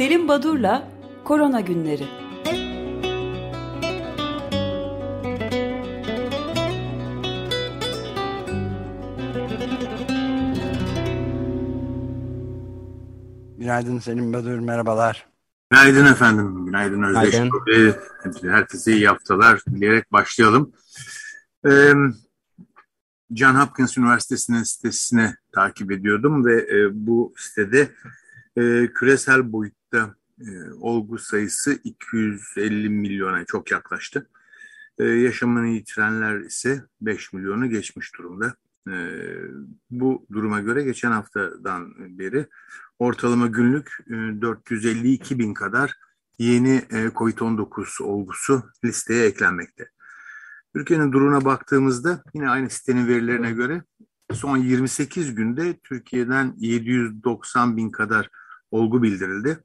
Selim Badur'la Korona Günleri Günaydın Selim Badur, merhabalar. Günaydın efendim, günaydın Özdeş Bey. Herkese iyi haftalar dileyerek başlayalım. Ee, John Hopkins Üniversitesi'nin sitesine takip ediyordum ve e, bu sitede e, küresel boyutta e, olgu sayısı 250 milyona çok yaklaştı. E, yaşamını yitirenler ise 5 milyonu geçmiş durumda. E, bu duruma göre geçen haftadan beri ortalama günlük e, 452 bin kadar yeni e, COVID-19 olgusu listeye eklenmekte. Türkiye'nin durumuna baktığımızda yine aynı sitenin verilerine göre son 28 günde Türkiye'den 790 bin kadar olgu bildirildi.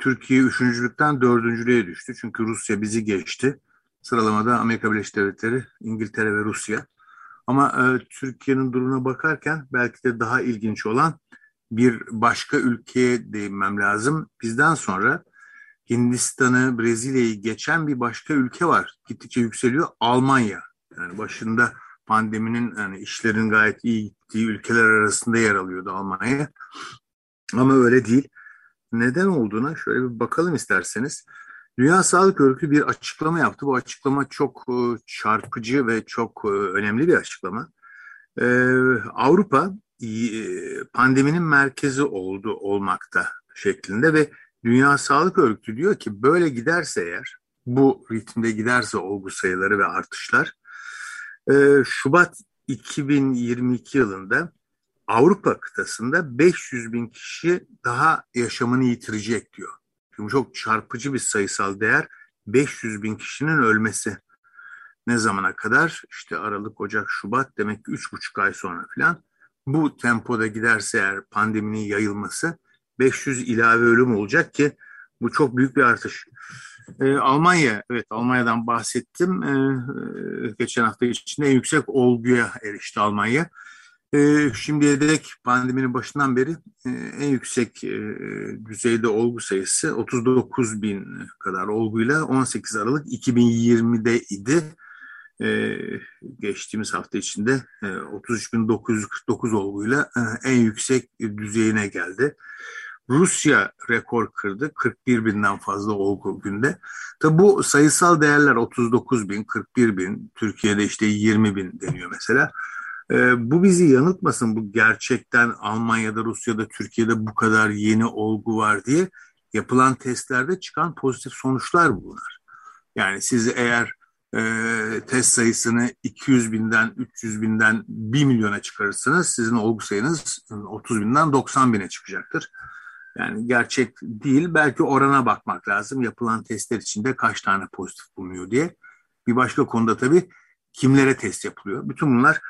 Türkiye üçüncülükten dördüncülüğe düştü. Çünkü Rusya bizi geçti. Sıralamada Amerika Birleşik Devletleri, İngiltere ve Rusya. Ama e, Türkiye'nin durumuna bakarken belki de daha ilginç olan bir başka ülkeye değinmem lazım. Bizden sonra Hindistan'ı, Brezilya'yı geçen bir başka ülke var. Gittikçe yükseliyor. Almanya. Yani başında pandeminin yani işlerin gayet iyi gittiği ülkeler arasında yer alıyordu Almanya. Ama öyle değil. Neden olduğuna şöyle bir bakalım isterseniz. Dünya Sağlık Örgütü bir açıklama yaptı. Bu açıklama çok e, çarpıcı ve çok e, önemli bir açıklama. Ee, Avrupa e, pandeminin merkezi oldu olmakta şeklinde ve Dünya Sağlık Örgütü diyor ki böyle giderse eğer bu ritimde giderse olgu sayıları ve artışlar Şubat 2022 yılında Avrupa kıtasında 500 bin kişi daha yaşamını yitirecek diyor. Şimdi çok çarpıcı bir sayısal değer 500 bin kişinin ölmesi. Ne zamana kadar? İşte Aralık, Ocak, Şubat demek ki 3,5 ay sonra falan. Bu tempoda giderse eğer pandeminin yayılması 500 ilave ölüm olacak ki bu çok büyük bir artış. Ee, Almanya, evet Almanya'dan bahsettim. Ee, geçen hafta içinde en yüksek olguya erişti Almanya. E, şimdiye dek pandeminin başından beri e, en yüksek e, düzeyde olgu sayısı 39 bin kadar olguyla 18 Aralık 2020'de idi. E, geçtiğimiz hafta içinde e, 33.949 olguyla e, en yüksek düzeyine geldi. Rusya rekor kırdı. 41 binden fazla olgu günde. Tabi bu sayısal değerler 39 bin, 41 bin, Türkiye'de işte 20 bin deniyor mesela. E, bu bizi yanıltmasın bu gerçekten Almanya'da, Rusya'da, Türkiye'de bu kadar yeni olgu var diye yapılan testlerde çıkan pozitif sonuçlar bunlar. Yani siz eğer e, test sayısını 200 binden, 300 binden 1 milyona çıkarırsanız sizin olgu sayınız 30 binden 90 bine çıkacaktır. Yani gerçek değil. Belki orana bakmak lazım. Yapılan testler içinde kaç tane pozitif bulunuyor diye. Bir başka konuda tabii kimlere test yapılıyor. Bütün bunlar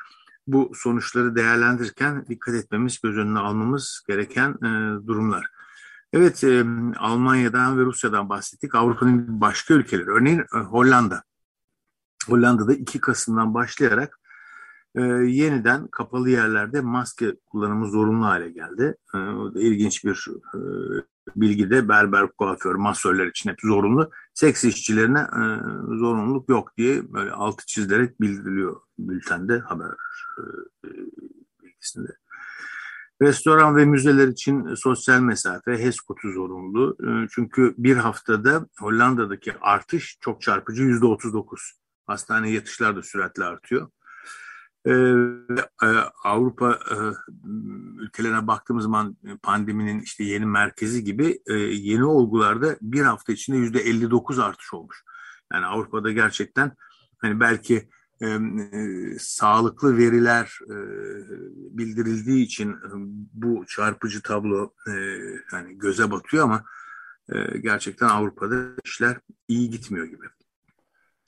bu sonuçları değerlendirirken dikkat etmemiz, göz önüne almamız gereken e, durumlar. Evet, e, Almanya'dan ve Rusya'dan bahsettik. Avrupa'nın başka ülkeleri, örneğin e, Hollanda. Hollanda'da 2 Kasım'dan başlayarak e, yeniden kapalı yerlerde maske kullanımı zorunlu hale geldi. E, ilginç bir e, bilgi de berber, kuaför, masörler için hep zorunlu. Seks işçilerine e, zorunluluk yok diye böyle altı çizilerek bildiriliyor bültende haber e, bilgisinde. Restoran ve müzeler için sosyal mesafe HES kodu zorunlu. E, çünkü bir haftada Hollanda'daki artış çok çarpıcı yüzde 39. Hastane yatışlar da süratle artıyor. Ee, e, Avrupa e, ülkelerine baktığımız zaman pandeminin işte yeni merkezi gibi e, yeni olgularda bir hafta içinde yüzde 59 artış olmuş. Yani Avrupa'da gerçekten hani belki e, e, sağlıklı veriler e, bildirildiği için e, bu çarpıcı tablo e, yani göze batıyor ama e, gerçekten Avrupa'da işler iyi gitmiyor gibi.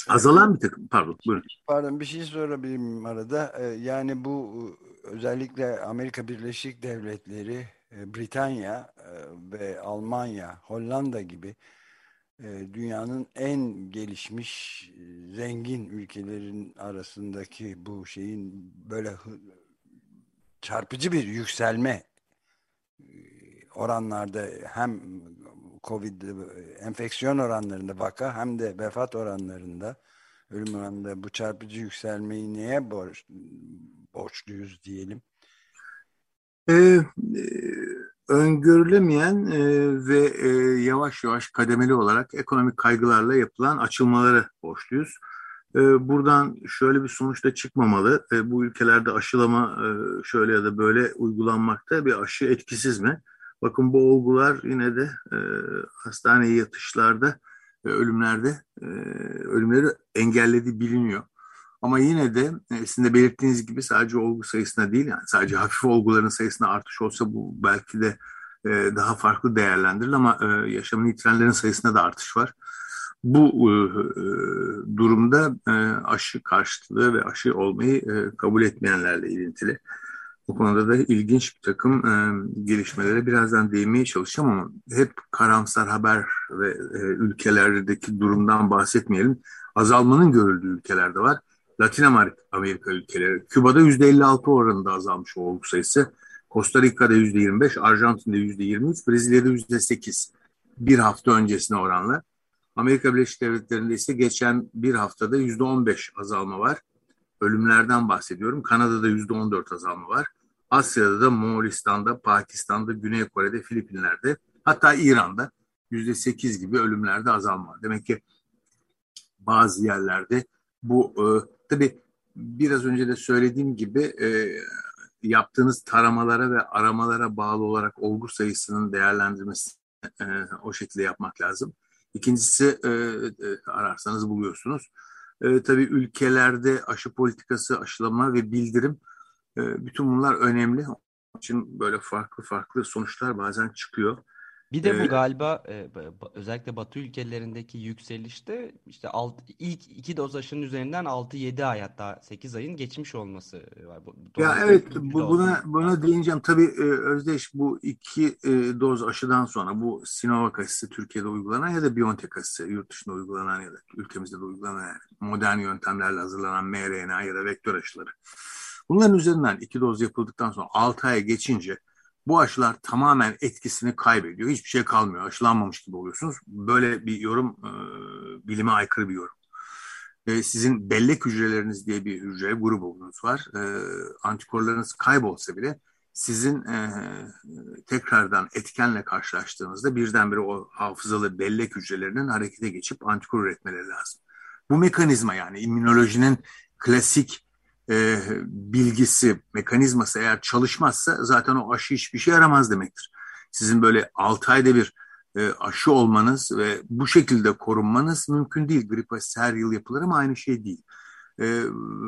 Azalan bir takım. Pardon buyurun. Pardon bir şey sorabilirim arada. Ee, yani bu özellikle Amerika Birleşik Devletleri, e, Britanya e, ve Almanya, Hollanda gibi e, dünyanın en gelişmiş zengin ülkelerin arasındaki bu şeyin böyle çarpıcı bir yükselme oranlarda hem Covid enfeksiyon oranlarında vaka hem de vefat oranlarında ölüm oranında bu çarpıcı yükselmeyi neye borç, borçluyuz diyelim? Ee, e, öngörülemeyen e, ve e, yavaş yavaş kademeli olarak ekonomik kaygılarla yapılan açılmaları borçluyuz. E, buradan şöyle bir sonuç da çıkmamalı. E, bu ülkelerde aşılama e, şöyle ya da böyle uygulanmakta bir aşı etkisiz mi? Bakın bu olgular yine de e, hastaneye yatışlarda ve ölümlerde e, ölümleri engellediği biliniyor. Ama yine de e, sizin de belirttiğiniz gibi sadece olgu sayısına değil yani sadece hafif olguların sayısına artış olsa bu belki de e, daha farklı değerlendirilir ama e, yaşamını yitirenlerin sayısında da artış var. Bu e, e, durumda e, aşı karşıtlığı ve aşı olmayı e, kabul etmeyenlerle ilintili. Bu konuda da ilginç bir takım e, gelişmelere birazdan değinmeye çalışacağım ama hep karamsar haber ve e, ülkelerdeki durumdan bahsetmeyelim. Azalmanın görüldüğü ülkelerde var. Latin Amerika, Amerika ülkeleri. Küba'da %56 oranında azalmış olgu sayısı. Costa Rica'da %25, Arjantin'de %23, Brezilya'da %8 bir hafta öncesine oranla. Amerika Birleşik Devletleri'nde ise geçen bir haftada %15 azalma var. Ölümlerden bahsediyorum. Kanada'da %14 azalma var. Asya'da da Moğolistan'da, Pakistan'da, Güney Kore'de, Filipinler'de hatta İran'da %8 gibi ölümlerde azalma. Demek ki bazı yerlerde bu e, tabii biraz önce de söylediğim gibi e, yaptığınız taramalara ve aramalara bağlı olarak olgu sayısının değerlendirmesi e, o şekilde yapmak lazım. İkincisi e, e, ararsanız buluyorsunuz. E, tabii ülkelerde aşı politikası, aşılama ve bildirim bütün bunlar önemli. Onun için böyle farklı farklı sonuçlar bazen çıkıyor. Bir de bu galiba e, özellikle Batı ülkelerindeki yükselişte işte alt, ilk iki doz aşının üzerinden 6-7 ay hatta 8 ayın geçmiş olması var. Ya evet bu, buna buna değineceğim. Tabii e, Özdeş bu iki e, doz aşıdan sonra bu Sinovac aşısı Türkiye'de uygulanan ya da BioNTech aşısı yurt dışında uygulanan ya da ülkemizde de uygulanan yani modern yöntemlerle hazırlanan mRNA ya da vektör aşıları. Bunların üzerinden iki doz yapıldıktan sonra 6 ay geçince bu aşılar tamamen etkisini kaybediyor. Hiçbir şey kalmıyor. Aşılanmamış gibi oluyorsunuz. Böyle bir yorum e, bilime aykırı bir yorum. E, sizin bellek hücreleriniz diye bir hücre grubunuz var. E, antikorlarınız kaybolsa bile sizin e, tekrardan etkenle karşılaştığınızda birdenbire o hafızalı bellek hücrelerinin harekete geçip antikor üretmeleri lazım. Bu mekanizma yani immünolojinin klasik e, bilgisi, mekanizması eğer çalışmazsa zaten o aşı hiçbir şey yaramaz demektir. Sizin böyle 6 ayda bir e, aşı olmanız ve bu şekilde korunmanız mümkün değil. Grip aşısı her yıl yapılır ama aynı şey değil. E,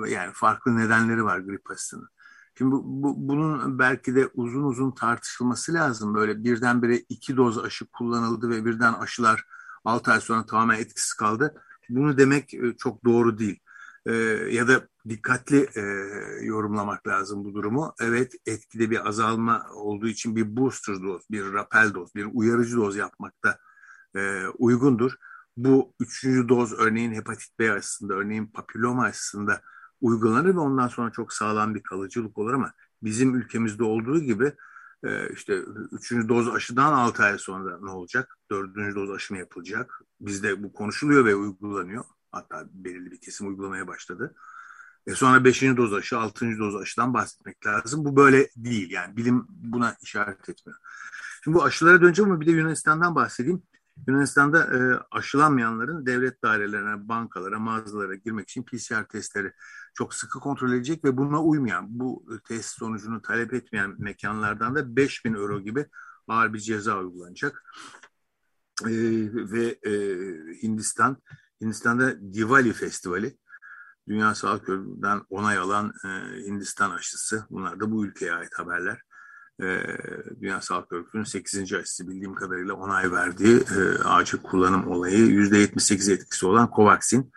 yani farklı nedenleri var grip aşısının. Şimdi bu, bu, bunun belki de uzun uzun tartışılması lazım. Böyle birdenbire iki doz aşı kullanıldı ve birden aşılar 6 ay sonra tamamen etkisiz kaldı. Bunu demek e, çok doğru değil e, ya da dikkatli e, yorumlamak lazım bu durumu. Evet etkide bir azalma olduğu için bir booster doz, bir rapel doz, bir uyarıcı doz yapmakta e, uygundur. Bu üçüncü doz örneğin hepatit B aşısında, örneğin papilloma aşısında uygulanır ve ondan sonra çok sağlam bir kalıcılık olur ama bizim ülkemizde olduğu gibi e, işte üçüncü doz aşıdan altı ay sonra ne olacak? Dördüncü doz aşı mı yapılacak? Bizde bu konuşuluyor ve uygulanıyor. Hatta belirli bir kesim uygulamaya başladı. E sonra beşinci doz aşı, altıncı doz aşıdan bahsetmek lazım. Bu böyle değil yani bilim buna işaret etmiyor. Şimdi bu aşılara döneceğim ama bir de Yunanistan'dan bahsedeyim. Yunanistan'da e, aşılanmayanların devlet dairelerine, bankalara, mağazalara girmek için PCR testleri çok sıkı kontrol edecek ve buna uymayan, bu test sonucunu talep etmeyen mekanlardan da 5000 euro gibi ağır bir ceza uygulanacak. E, ve e, Hindistan Hindistan'da Diwali Festivali, Dünya Sağlık Örgütü'nden onay alan e, Hindistan aşısı. Bunlar da bu ülkeye ait haberler. E, Dünya Sağlık Örgütü'nün 8. aşısı bildiğim kadarıyla onay verdiği e, acil kullanım olayı %78 etkisi olan Covaxin.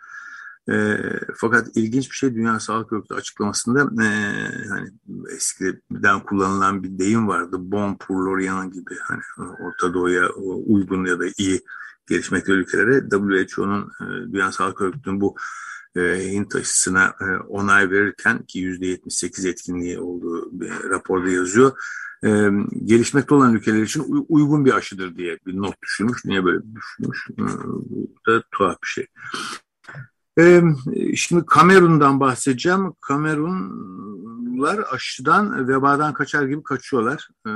E, fakat ilginç bir şey Dünya Sağlık Örgütü açıklamasında e, hani eskiden kullanılan bir deyim vardı. Bon pour l'Orient gibi hani Orta Doğu'ya uygun ya da iyi gelişmekte ülkelere WHO'nun e, Dünya Sağlık Örgütü'nün bu e, Hint aşısına e, onay verirken ki %78 etkinliği olduğu bir raporda yazıyor. e, gelişmekte olan ülkeler için uygun bir aşıdır diye bir not düşünmüş. Niye böyle düşünmüş? E, bu da tuhaf bir şey. E, şimdi Kamerun'dan bahsedeceğim. Kamerunlar aşıdan, vebadan kaçar gibi kaçıyorlar. E,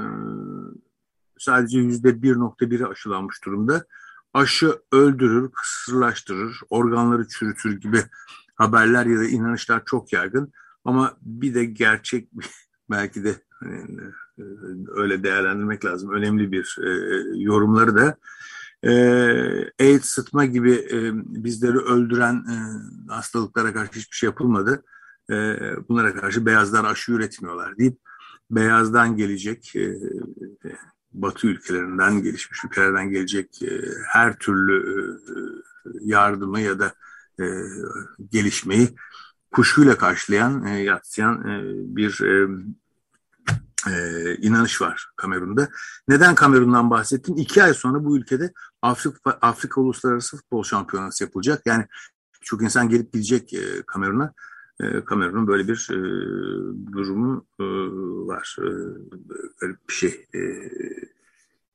sadece yüzde 1.1'i aşılanmış durumda. Aşı öldürür, kısırlaştırır, organları çürütür gibi haberler ya da inanışlar çok yaygın. Ama bir de gerçek belki de hani, e, öyle değerlendirmek lazım. Önemli bir e, yorumları da e, AIDS, sıtma gibi e, bizleri öldüren e, hastalıklara karşı hiçbir şey yapılmadı. E, bunlara karşı beyazlar aşı üretmiyorlar deyip beyazdan gelecek e, Batı ülkelerinden, gelişmiş ülkelerden gelecek e, her türlü e, yardımı ya da e, gelişmeyi kuşkuyla karşılayan, e, yatsıyan e, bir e, e, inanış var Kamerun'da. Neden Kamerun'dan bahsettim? İki ay sonra bu ülkede Afrika, Afrika Uluslararası Futbol Şampiyonası yapılacak. Yani çok insan gelip gidecek e, Kamerun'a. E, Kamerun'un böyle bir e, durumu e, var. Böyle bir şey. E,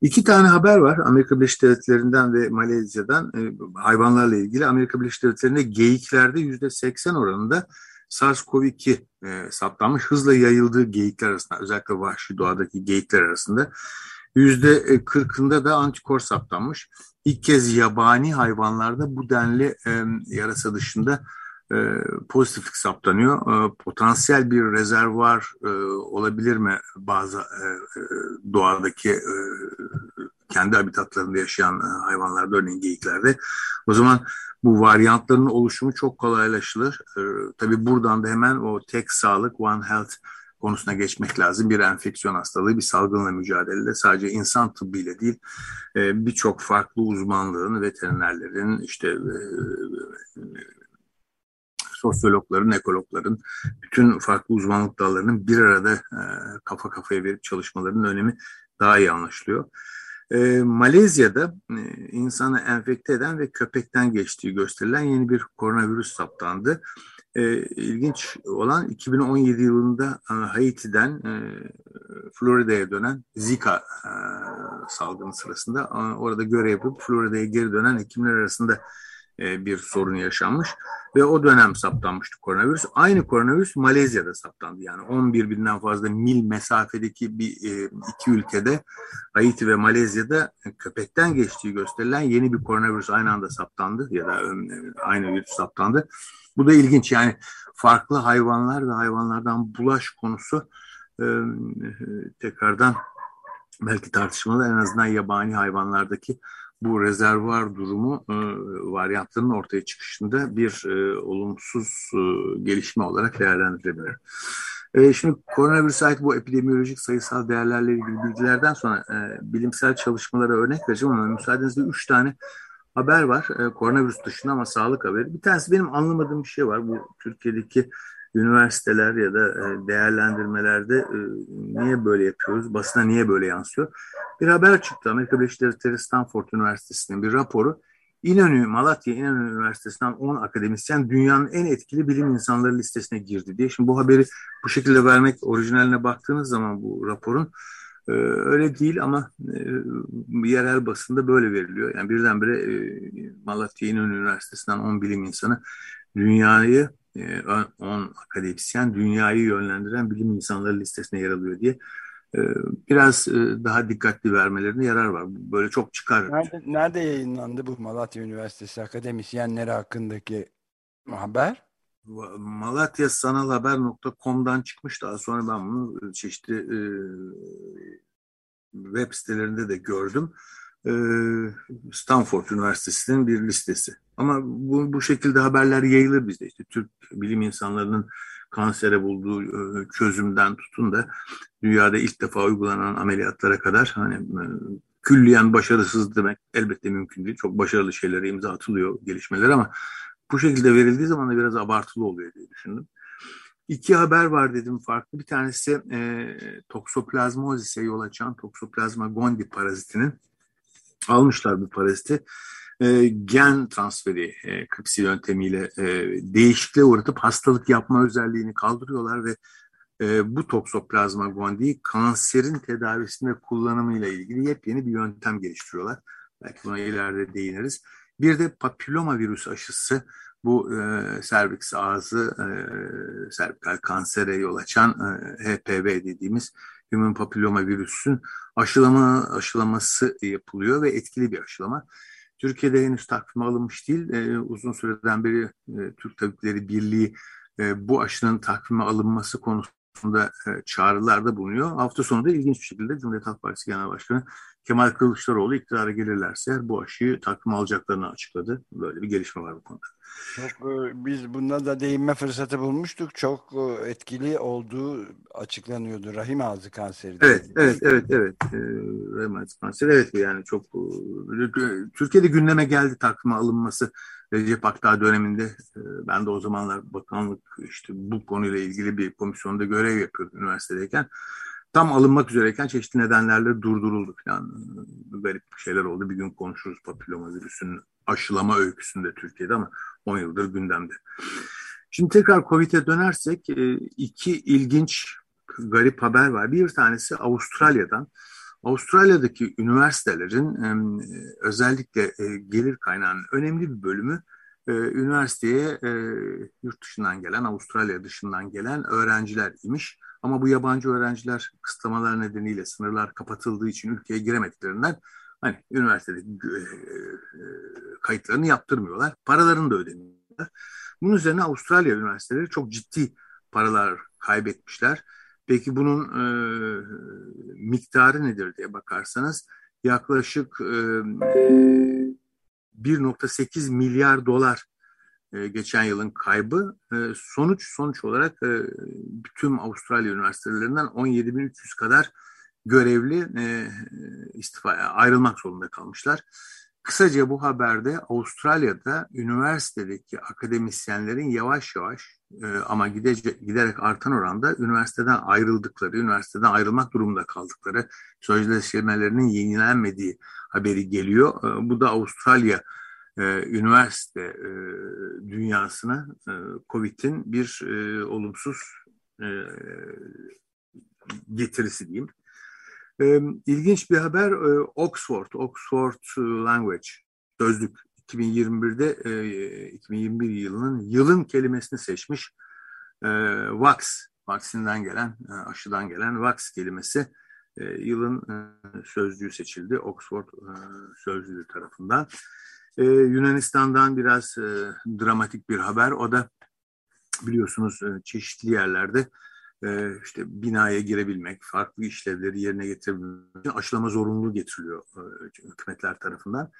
İki tane haber var Amerika Birleşik Devletleri'nden ve Malezya'dan e, hayvanlarla ilgili. Amerika Birleşik Devletleri'nde geyiklerde yüzde 80 oranında SARS-CoV-2 e, saptanmış. Hızla yayıldığı geyikler arasında özellikle vahşi doğadaki geyikler arasında yüzde 40'ında da antikor saptanmış. İlk kez yabani hayvanlarda bu denli e, yarasa dışında e, pozitiflik saptanıyor. E, potansiyel bir rezervuar e, olabilir mi bazı e, e doğadaki e, kendi habitatlarında yaşayan e, hayvanlarda örneğin geyiklerde. O zaman bu varyantların oluşumu çok kolaylaşılır. E, tabii buradan da hemen o tek sağlık, One Health konusuna geçmek lazım. Bir enfeksiyon hastalığı, bir salgınla mücadelede sadece insan tıbbıyla değil, e, birçok farklı uzmanlığın, veterinerlerin, işte sosyologların, ekologların, bütün farklı uzmanlık dallarının bir arada e, kafa kafaya verip çalışmalarının önemi daha iyi anlaşılıyor. E, Malezya'da e, insanı enfekte eden ve köpekten geçtiği gösterilen yeni bir koronavirüs saptandı. E, ilginç olan 2017 yılında e, Haiti'den e, Florida'ya dönen Zika e, salgını sırasında e, orada görev yapıp Florida'ya geri dönen hekimler arasında e, bir sorun yaşanmış ve o dönem saptanmıştı koronavirüs. Aynı koronavirüs Malezya'da saptandı. Yani 11 binden fazla mil mesafedeki bir e, iki ülkede Haiti ve Malezya'da köpekten geçtiği gösterilen yeni bir koronavirüs aynı anda saptandı ya da e, aynı virüs saptandı. Bu da ilginç yani farklı hayvanlar ve hayvanlardan bulaş konusu tekrardan belki tartışmalı en azından yabani hayvanlardaki bu rezervuar durumu e, varyantların ortaya çıkışında bir e, olumsuz e, gelişme olarak değerlendirilebilir. E, şimdi koronavirüse ait bu epidemiolojik sayısal değerlerle ilgili bilgilerden sonra e, bilimsel çalışmalara örnek vereceğim ama müsaadenizle üç tane haber var. E, koronavirüs dışında ama sağlık haberi. Bir tanesi benim anlamadığım bir şey var. Bu Türkiye'deki üniversiteler ya da e, değerlendirmelerde e, niye böyle yapıyoruz, basına niye böyle yansıyor? Bir haber çıktı Amerika Birleşik Devletleri Stanford Üniversitesi'nin bir raporu. İnönü, Malatya İnönü Üniversitesi'nden 10 akademisyen dünyanın en etkili bilim insanları listesine girdi diye. Şimdi bu haberi bu şekilde vermek orijinaline baktığınız zaman bu raporun e, öyle değil ama yerel basında böyle veriliyor. Yani birdenbire Malatya İnönü Üniversitesi'nden 10 bilim insanı dünyayı 10 e, akademisyen dünyayı yönlendiren bilim insanları listesine yer alıyor diye e, biraz e, daha dikkatli vermelerine yarar var. Böyle çok çıkar. Nerede, nerede yayınlandı bu Malatya Üniversitesi akademisyenleri hakkındaki haber? Malatya Sanal Haber.com'dan çıkmış daha sonra ben bunu çeşitli web sitelerinde de gördüm. Stanford Üniversitesi'nin bir listesi. Ama bu, bu şekilde haberler yayılır bizde. İşte Türk bilim insanlarının kansere bulduğu e, çözümden tutun da dünyada ilk defa uygulanan ameliyatlara kadar hani e, külliyen başarısız demek elbette mümkün değil. Çok başarılı şeylere imza atılıyor gelişmeler ama bu şekilde verildiği zaman da biraz abartılı oluyor diye düşündüm. İki haber var dedim farklı. Bir tanesi e, toksoplazmozise yol açan toksoplazma gondii parazitinin almışlar bu paraziti e, gen transferi e, kripsi yöntemiyle e, değişikliğe uğratıp hastalık yapma özelliğini kaldırıyorlar ve e, bu toksoplazma gondii kanserin tedavisinde kullanımıyla ilgili yepyeni bir yöntem geliştiriyorlar. Belki buna ileride değiniriz. Bir de papilloma virüs aşısı bu e, serviks ağzı e, servikal kansere yol açan e, HPV dediğimiz Human Papilloma virüsün aşılama aşılaması yapılıyor ve etkili bir aşılama. Türkiye'de henüz takvime alınmış değil. E, uzun süreden beri e, Türk Tabipleri Birliği e, bu aşının takvime alınması konusunda e, çağrılarda bulunuyor. Hafta sonu da ilginç bir şekilde Cumhuriyet Halk Partisi Genel Başkanı Kemal Kılıçdaroğlu iktidara gelirlerse bu aşıyı takvime alacaklarını açıkladı. Böyle bir gelişme var bu konuda. Çok, e, biz buna da değinme fırsatı bulmuştuk. Çok e, etkili olduğu açıklanıyordu. Rahim ağzı kanseri. Evet, evet, evet, evet. Ee, rahim ağzı kanseri evet yani çok e, Türkiye'de gündeme geldi takvime alınması Recep Akdağ döneminde. Ben de o zamanlar bakanlık işte bu konuyla ilgili bir komisyonda görev yapıyordum üniversitedeyken tam alınmak üzereyken çeşitli nedenlerle durduruldu falan. Garip şeyler oldu. Bir gün konuşuruz papilloma virüsünün aşılama öyküsünde Türkiye'de ama 10 yıldır gündemde. Şimdi tekrar Covid'e dönersek e, iki ilginç garip haber var. Bir tanesi Avustralya'dan. Avustralya'daki üniversitelerin özellikle e, gelir kaynağının önemli bir bölümü e, üniversiteye yurt dışından gelen, Avustralya dışından gelen öğrenciler imiş. Ama bu yabancı öğrenciler kısıtlamalar nedeniyle sınırlar kapatıldığı için ülkeye giremediklerinden hani üniversitede e, kayıtlarını yaptırmıyorlar. Paralarını da ödemiyorlar. Bunun üzerine Avustralya üniversiteleri çok ciddi paralar kaybetmişler. Peki bunun e, miktarı nedir diye bakarsanız yaklaşık e, 1.8 milyar dolar e, geçen yılın kaybı. E, sonuç sonuç olarak e, bütün Avustralya üniversitelerinden 17.300 kadar görevli e, istifaya ayrılmak zorunda kalmışlar. Kısaca bu haberde Avustralya'da üniversitedeki akademisyenlerin yavaş yavaş e, ama gidece, giderek artan oranda üniversiteden ayrıldıkları, üniversiteden ayrılmak durumunda kaldıkları, sözleşmelerinin yenilenmediği haberi geliyor. E, bu da Avustralya e, üniversite e, dünyasına e, COVID'in bir olumsuz getirisi diyeyim. E, ilginç bir haber Oxford, Oxford Language sözlük 2021'de e, 2021 yılının yılın kelimesini seçmiş. Vax, vaksinden gelen, aşıdan gelen vax kelimesi yılın e, sözlüğü seçildi Oxford e, sözlüğü tarafından. Ee, Yunanistan'dan biraz e, dramatik bir haber. O da biliyorsunuz e, çeşitli yerlerde e, işte binaya girebilmek, farklı işlevleri yerine getirebilmek için aşılama zorunluluğu getiriliyor e, hükümetler tarafından.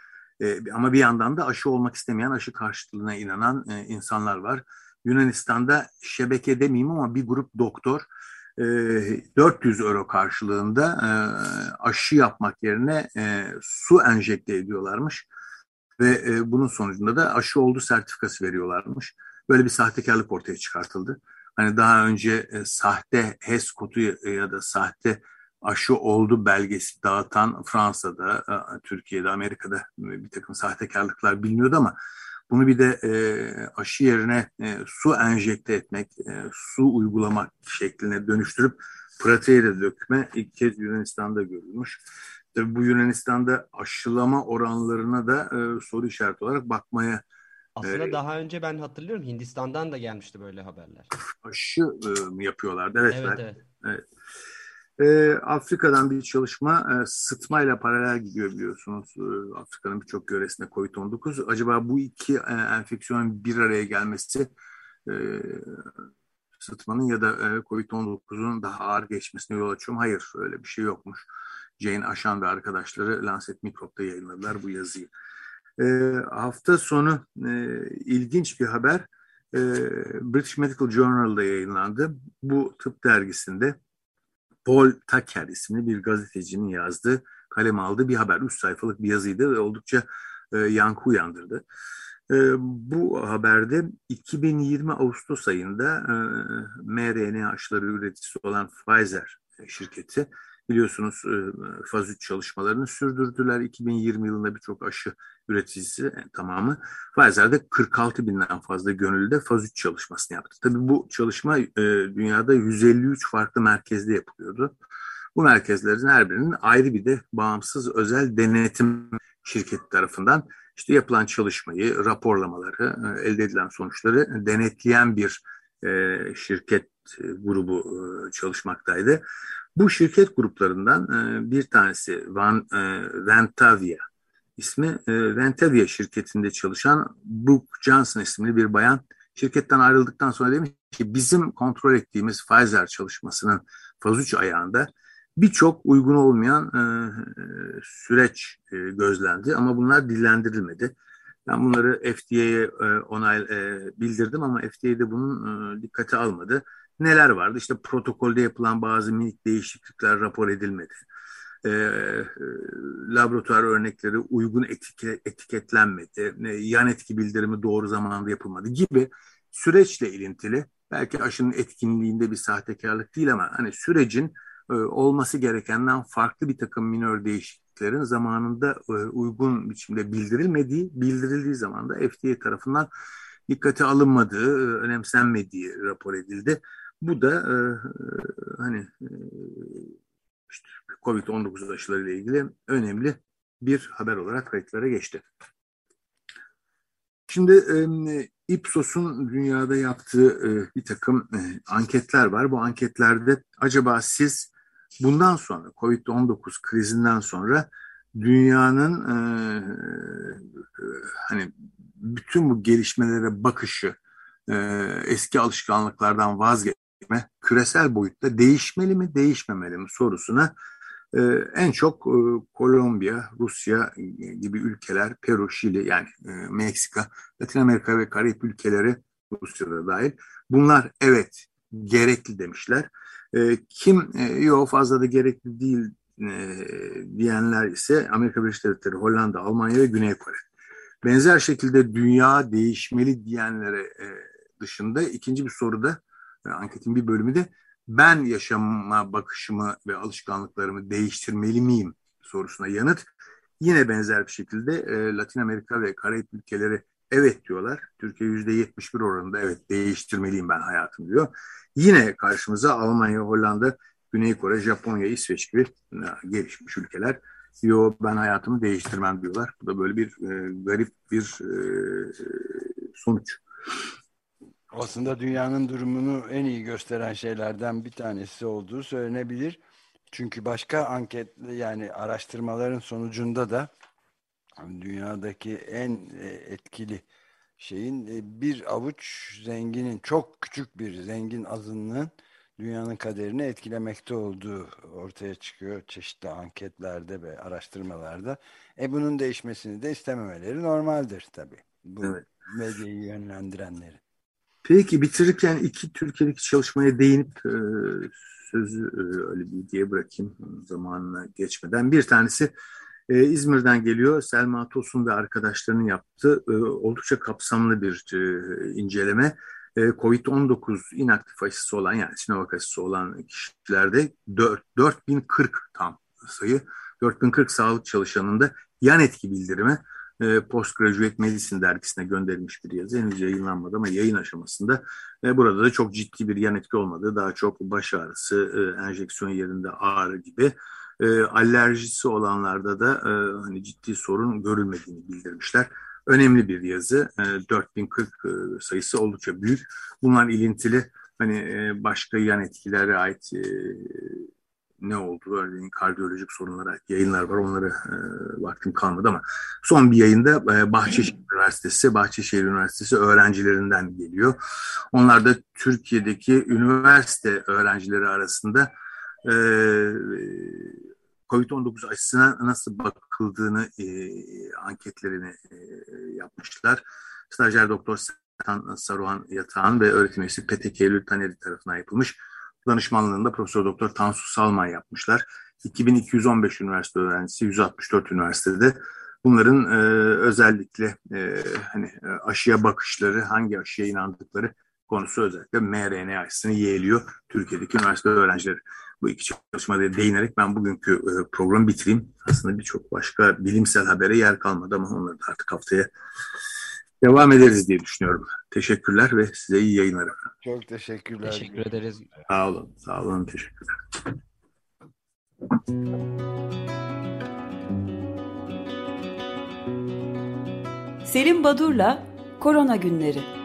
E, ama bir yandan da aşı olmak istemeyen, aşı karşıtlığına inanan e, insanlar var. Yunanistan'da şebeke demeyeyim ama bir grup doktor 400 e, euro karşılığında e, aşı yapmak yerine e, su enjekte ediyorlarmış ve e, bunun sonucunda da aşı oldu sertifikası veriyorlarmış. Böyle bir sahtekarlık ortaya çıkartıldı. Hani daha önce e, sahte HES kodu ya da sahte aşı oldu belgesi dağıtan Fransa'da, e, Türkiye'de, Amerika'da bir takım sahtekarlıklar biliniyordu ama bunu bir de e, aşı yerine e, su enjekte etmek, e, su uygulamak şekline dönüştürüp pratiğe de dökme ilk kez Yunanistan'da görülmüş. Tabii bu Yunanistan'da aşılama oranlarına da e, soru işareti olarak bakmaya aslında ee, daha önce ben hatırlıyorum Hindistan'dan da gelmişti böyle haberler. Aşı e, mı yapıyorlardı? Evet. Evet, evet. evet. E, Afrika'dan bir çalışma e, sıtmayla paralel gidiyor biliyorsunuz. E, Afrika'nın birçok yöresinde COVID-19. Acaba bu iki e, enfeksiyonun bir araya gelmesi e, sıtmanın ya da e, COVID-19'un daha ağır geçmesine yol açıyor mu? Hayır öyle bir şey yokmuş. Jane Aşan ve arkadaşları Lancet Microbe'da yayınladılar bu yazıyı. E, hafta sonu e, ilginç bir haber e, British Medical Journal'da yayınlandı. Bu tıp dergisinde Paul Tucker isimli bir gazetecinin yazdığı, kalem aldığı bir haber. Üç sayfalık bir yazıydı ve oldukça e, yankı uyandırdı. E, bu haberde 2020 Ağustos ayında e, mRNA aşıları üreticisi olan Pfizer şirketi biliyorsunuz e, faz 3 çalışmalarını sürdürdüler. 2020 yılında birçok aşı üreticisi e, tamamı. Pfizer'de 46 binden fazla gönüllüde faz 3 çalışmasını yaptı. Tabii bu çalışma e, dünyada 153 farklı merkezde yapılıyordu. Bu merkezlerin her birinin ayrı bir de bağımsız özel denetim şirketi tarafından işte yapılan çalışmayı, raporlamaları, elde edilen sonuçları denetleyen bir şirket grubu çalışmaktaydı. Bu şirket gruplarından e, bir tanesi Van, e, Ventavia ismi e, Ventavia şirketinde çalışan Brooke Johnson isimli bir bayan şirketten ayrıldıktan sonra demiş ki bizim kontrol ettiğimiz Pfizer çalışmasının faz 3 ayağında birçok uygun olmayan süreç gözlendi ama bunlar dillendirilmedi. Ben bunları FDA'ye onay bildirdim ama FDA de bunun e, dikkate almadı. Neler vardı? İşte protokolde yapılan bazı minik değişiklikler rapor edilmedi. E, laboratuvar örnekleri uygun etike, etiketlenmedi. E, yan etki bildirimi doğru zamanda yapılmadı gibi süreçle ilintili belki aşının etkinliğinde bir sahtekarlık değil ama hani sürecin e, olması gerekenden farklı bir takım minör değişikliklerin zamanında e, uygun biçimde bildirilmediği, bildirildiği zaman da FDA tarafından dikkate alınmadığı, e, önemsenmediği rapor edildi. Bu da e, hani e, işte COVID-19 aşıları ile ilgili önemli bir haber olarak kayıtlara geçti. Şimdi e, Ipsos'un dünyada yaptığı e, bir takım e, anketler var. Bu anketlerde acaba siz bundan sonra COVID-19 krizinden sonra dünyanın e, e, hani bütün bu gelişmelere bakışı, e, eski alışkanlıklardan vazgeçme, küresel boyutta değişmeli mi, değişmemeli mi sorusuna e, en çok e, Kolombiya, Rusya gibi ülkeler, Peru, Şili yani e, Meksika, Latin Amerika ve Karayip ülkeleri Rusya'da dahil bunlar evet gerekli demişler. E, kim e, yok fazla da gerekli değil e, diyenler ise Amerika Birleşik Devletleri, Hollanda, Almanya ve Güney Kore. Benzer şekilde dünya değişmeli diyenlere e, dışında ikinci bir soruda anketin bir bölümü de ben yaşama bakışımı ve alışkanlıklarımı değiştirmeli miyim sorusuna yanıt. Yine benzer bir şekilde e, Latin Amerika ve Karayip ülkeleri evet diyorlar. Türkiye yüzde 71 oranında evet değiştirmeliyim ben hayatım diyor. Yine karşımıza Almanya, Hollanda, Güney Kore, Japonya, İsveç gibi e, gelişmiş ülkeler. Yo ben hayatımı değiştirmem diyorlar. Bu da böyle bir e, garip bir e, sonuç. Aslında dünyanın durumunu en iyi gösteren şeylerden bir tanesi olduğu söylenebilir. Çünkü başka anket yani araştırmaların sonucunda da dünyadaki en e, etkili şeyin e, bir avuç zenginin çok küçük bir zengin azınlığın dünyanın kaderini etkilemekte olduğu ortaya çıkıyor çeşitli anketlerde ve araştırmalarda. E bunun değişmesini de istememeleri normaldir tabii. Bu evet. medyayı yönlendirenleri. Peki bitirirken iki Türkiye'deki çalışmaya değinip e, sözü e, öyle bir diye bırakayım zamanına geçmeden. Bir tanesi e, İzmir'den geliyor. Selma Tosun ve arkadaşlarının yaptığı e, oldukça kapsamlı bir inceleme. E, Covid-19 inaktif aşısı olan yani Sinovac aşısı olan kişilerde 4, 4040 tam sayı 4040 sağlık çalışanında yan etki bildirimi e, Postgraduate Medicine dergisine gönderilmiş bir yazı. Henüz yayınlanmadı ama yayın aşamasında. Burada da çok ciddi bir yan etki olmadığı, daha çok baş ağrısı, e, enjeksiyon yerinde ağrı gibi e, alerjisi olanlarda da hani ciddi sorun görülmediğini bildirmişler. Önemli bir yazı. E, 4040 e, sayısı oldukça büyük. Bunlar ilintili hani başka yan etkilere ait ne oldu örneğin kardiyolojik sorunlara yayınlar var onları e, vaktim kalmadı ama son bir yayında e, Bahçeşehir Üniversitesi Bahçeşehir Üniversitesi öğrencilerinden geliyor. Onlar da Türkiye'deki üniversite öğrencileri arasında e, COVID-19 aşısına nasıl bakıldığını e, anketlerini e, yapmışlar. Stajyer Doktor Saruhan Yatağan ve öğretim üyesi Petek Eylül Taneri tarafından yapılmış danışmanlığında Profesör Doktor Tansu Salman yapmışlar. 2215 üniversite öğrencisi 164 üniversitede bunların e, özellikle e, hani e, aşıya bakışları, hangi aşıya inandıkları konusu özellikle mRNA aşısını yeğliyor Türkiye'deki üniversite öğrencileri. Bu iki çalışmaya değinerek ben bugünkü e, programı bitireyim. Aslında birçok başka bilimsel habere yer kalmadı ama onları da artık haftaya devam ederiz diye düşünüyorum. Teşekkürler ve size iyi yayınlar. Çok teşekkürler. Teşekkür ederiz. Sağ olun, sağ olun, teşekkürler. Selim Badur'la Korona Günleri